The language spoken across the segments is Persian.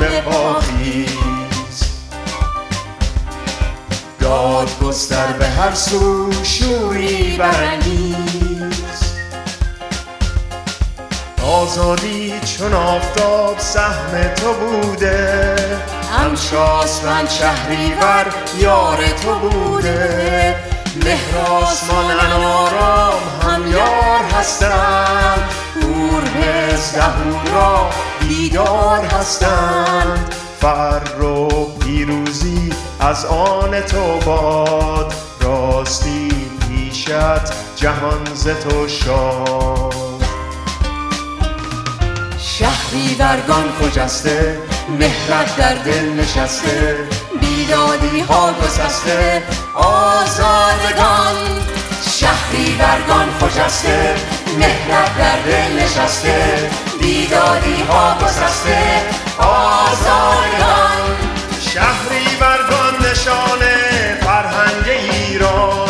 به پاخیز داد گستر به هر سو شوری برانگیز. آزادی چون آفتاب سهم تو بوده هم شاسمن شهریور یار تو بوده. مهر آسمان انارام هم یار هستند بیدار هستند فر و پیروزی از آن تو باد. راستی پیشت جهان ز تو شاد. شهری برگان خجسته مهرت در دل نشسته بیدادی ها گسسته آزادگان. شهری برگان خجسته مهرت در دل نشسته. بیدادی ها گسسته آزادگان شهری برگان نشانه فرهنگ ایران.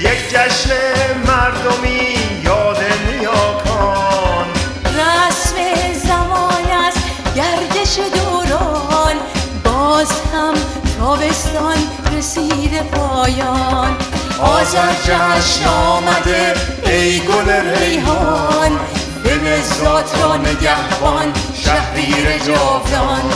یک جشن مردمی یاد نیاکان. رسم زمان است گردش دوران. باز هم تابستان رسیده پایان. آذر جشن آمده ای گل ریحان. دل ذات را نگهبان شهریر جاودان.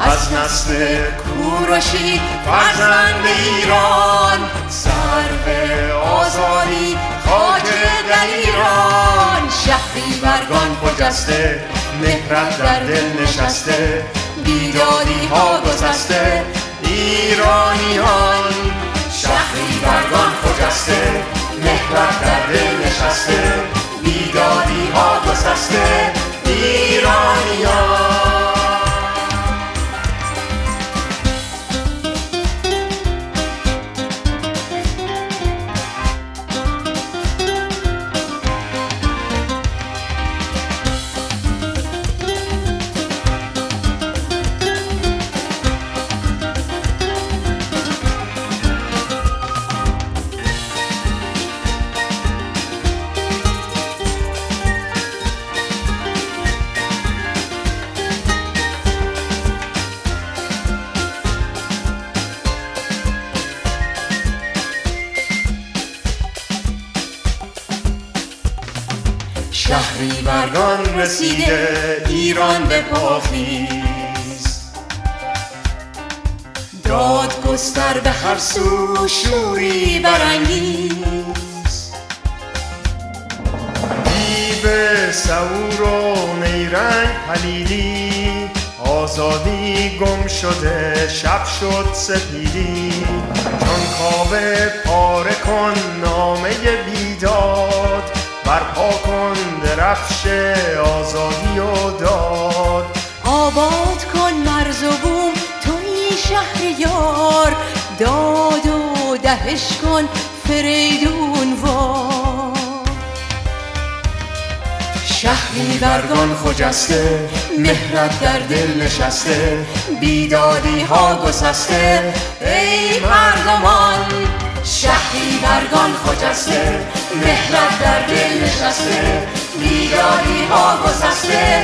از نسل کوروشی فرزند ایران سر به آزادی خاک در ایران. شهری برگان خجسته مهرت در دل نشسته بیدادی ها گذسته ایرانیان. شهری برگان خجسته مهرت در دل نشسته. ها گذسته ایرانیان شهری برگان رسیده ایران به پاخیز داد گستر به هر سو شوری برانگیز. دیو سعور و نیرنگ پلیدی آزادی گم شده شب شد سپیدی. چون کاوه پاره کن نامه بیداد برپا کن درفش آزادی و داد. آباد کن مرز و بوم توی شهر یار. داد و دهش کن فریدون وار شهری برگان خجسته مهرت در دل نشسته. بیدادی ها گسسته. ای مردمان شهری برگان خجسته مهرت در دل نشسته. بیدادی ها گسسته آزاد